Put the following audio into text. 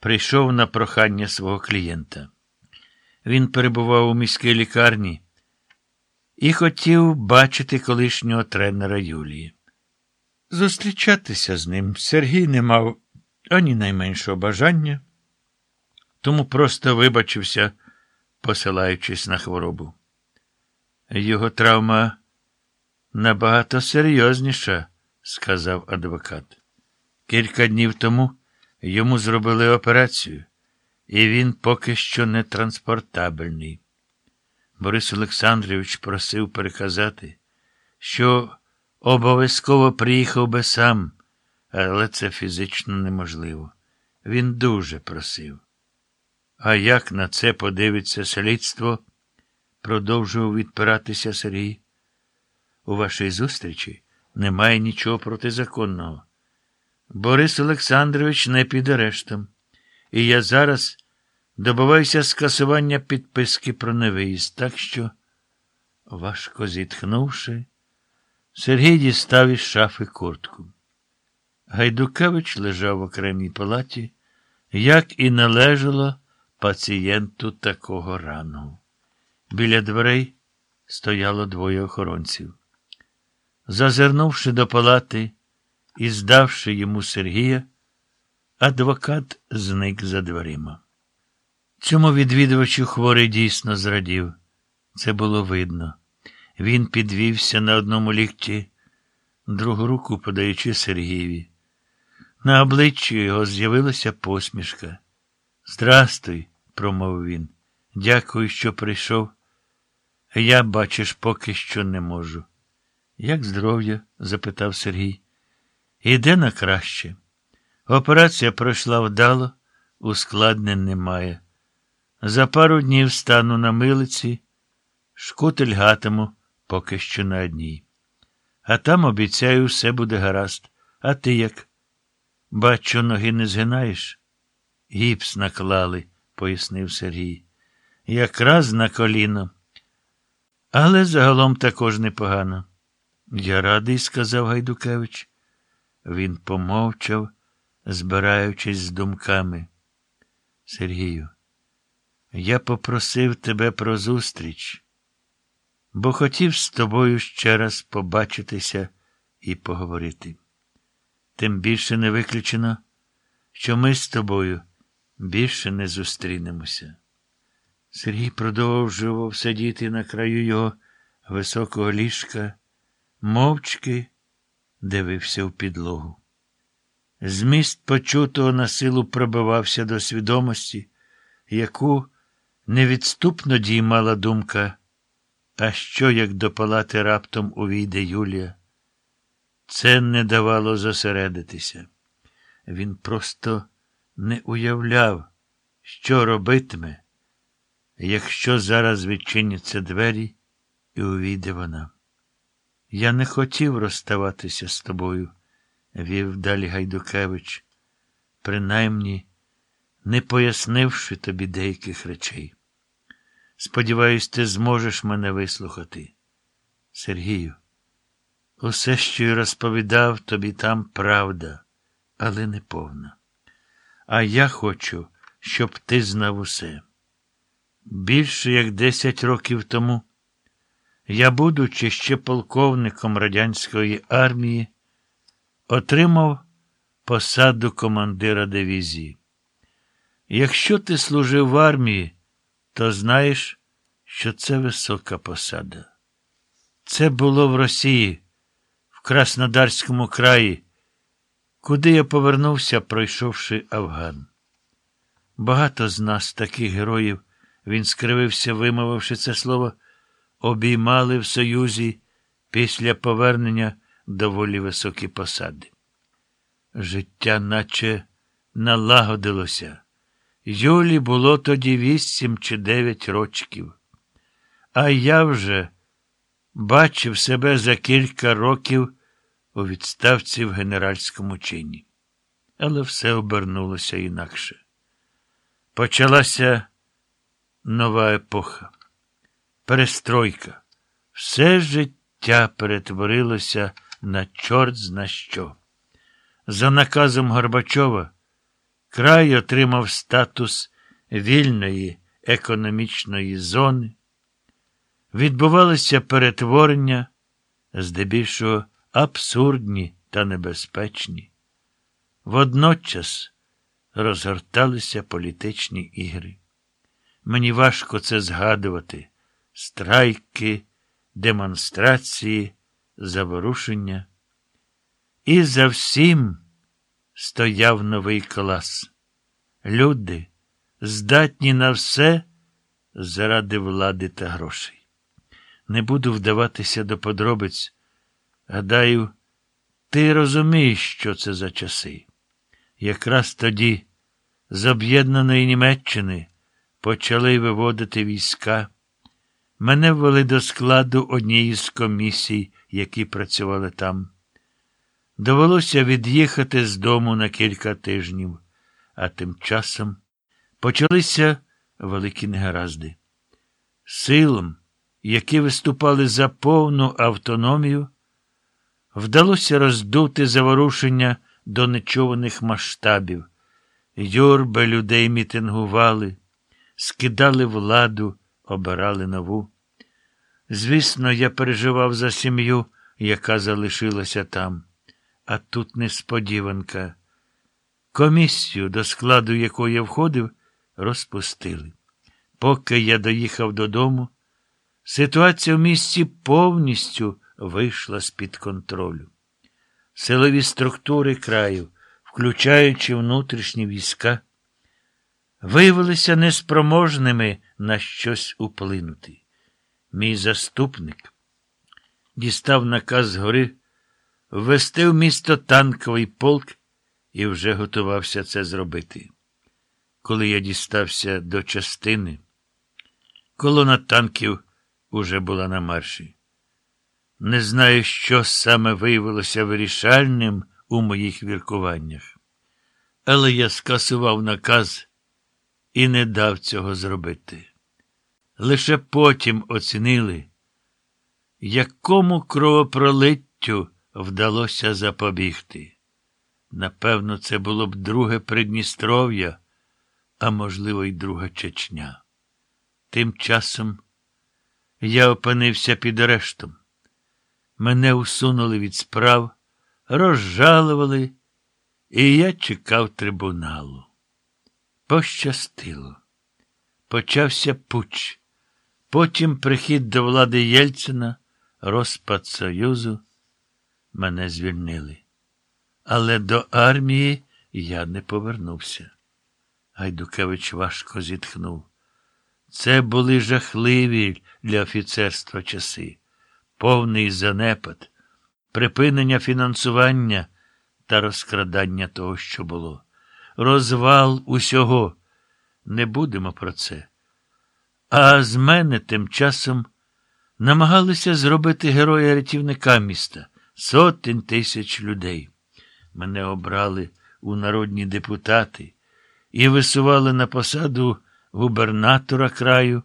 прийшов на прохання свого клієнта. Він перебував у міській лікарні і хотів бачити колишнього тренера Юлії. Зустрічатися з ним Сергій не мав ані найменшого бажання, тому просто вибачився, посилаючись на хворобу. Його травма набагато серйозніша, сказав адвокат. Кілька днів тому йому зробили операцію, і він поки що не транспортабельний. Борис Олександрович просив переказати, що обов'язково приїхав би сам, але це фізично неможливо. Він дуже просив. А як на це подивиться слідство? продовжував відпиратися Сергій. У вашій зустрічі немає нічого протизаконного. Борис Олександрович не під арештом, і я зараз добиваюся скасування підписки про невиїзд, так що, важко зітхнувши, Сергій дістав із шафи куртку. Гайдукевич лежав в окремій палаті, як і належало пацієнту такого рану. Біля дверей стояло двоє охоронців. Зазирнувши до палати і здавши йому Сергія, адвокат зник за дверима. Цьому відвідувачу хворий дійсно зрадів. Це було видно. Він підвівся на одному лікті, другу руку подаючи Сергієві. На обличчі його з'явилася посмішка. Здрастуй, промовив він. Дякую, що прийшов. Я, бачиш, поки що не можу. Як здоров'я? запитав Сергій. Іде на краще. Операція пройшла вдало, ускладнень немає. За пару днів стану на милиці, шкутель гатиму поки що на одній. А там, обіцяю, все буде гаразд. А ти як? Бачу, ноги не згинаєш? Гіпс наклали, пояснив Сергій. Якраз на коліно. Але загалом також непогано. Я радий, сказав Гайдукевич. Він помовчав, збираючись з думками. Сергію, я попросив тебе про зустріч, бо хотів з тобою ще раз побачитися і поговорити. Тим більше не виключено, що ми з тобою більше не зустрінемося. Сергій продовжував сидіти на краю його високого ліжка, мовчки дивився в підлогу. Зміст почутого на силу пробивався до свідомості, яку невідступно діймала думка, а що, як до палати раптом увійде Юлія? Це не давало зосередитися. Він просто не уявляв, що робитиме, якщо зараз відчиняться двері і увійде вона. Я не хотів розставатися з тобою, вів далі Гайдукевич, принаймні не пояснивши тобі деяких речей. Сподіваюсь, ти зможеш мене вислухати. Сергію, усе, що я розповідав тобі там правда, але не повна. А я хочу, щоб ти знав усе. Більше як десять років тому. Я, будучи ще полковником радянської армії, отримав посаду командира дивізії. Якщо ти служив в армії, то знаєш, що це висока посада. Це було в Росії, в Краснодарському краї, куди я повернувся, пройшовши Афган. Багато з нас, таких героїв, він скривився, вимовивши це слово обіймали в Союзі після повернення доволі високі посади. Життя наче налагодилося. Юлі було тоді вісім чи дев'ять рочків. А я вже бачив себе за кілька років у відставці в генеральському чині. Але все обернулося інакше. Почалася нова епоха перестройка. Все життя перетворилося на чорт зна що. За наказом Горбачова Край отримав статус вільної економічної зони. Відбувалися перетворення, здебільшого абсурдні та небезпечні. Водночас розгорталися політичні ігри. Мені важко це згадувати страйки, демонстрації, заворушення. І за всім стояв новий клас. Люди, здатні на все заради влади та грошей. Не буду вдаватися до подробиць. Гадаю, ти розумієш, що це за часи. Якраз тоді з об'єднаної Німеччини почали виводити війська. Мене ввели до складу однієї з комісій, які працювали там. Довелося від'їхати з дому на кілька тижнів, а тим часом почалися великі негаразди. Силам, які виступали за повну автономію, вдалося роздути заворушення до нечуваних масштабів. Юрби людей мітингували, скидали владу, обирали нову. Звісно, я переживав за сім'ю, яка залишилася там. А тут несподіванка. Комісію, до складу якої я входив, розпустили. Поки я доїхав додому, ситуація в місті повністю вийшла з-під контролю. Силові структури краю, включаючи внутрішні війська, виявилися неспроможними на щось уплинути. Мій заступник дістав наказ згори ввести в місто танковий полк і вже готувався це зробити. Коли я дістався до частини, колона танків уже була на марші. Не знаю, що саме виявилося вирішальним у моїх віркуваннях. Але я скасував наказ і не дав цього зробити. Лише потім оцінили, якому кровопролиттю вдалося запобігти. Напевно, це було б друге Придністров'я, а можливо, й друга Чечня. Тим часом я опинився під арештом. Мене усунули від справ, розжалували, і я чекав трибуналу. Пощастило. Почався пуч, потім прихід до влади Єльцина, розпад Союзу. Мене звільнили. Але до армії я не повернувся. Гайдукевич важко зітхнув. Це були жахливі для офіцерства часи, повний занепад, припинення фінансування та розкрадання того, що було. Розвал усього. Не будемо про це. А з мене тим часом намагалися зробити героя рятівника міста сотень тисяч людей. Мене обрали у народні депутати і висували на посаду губернатора краю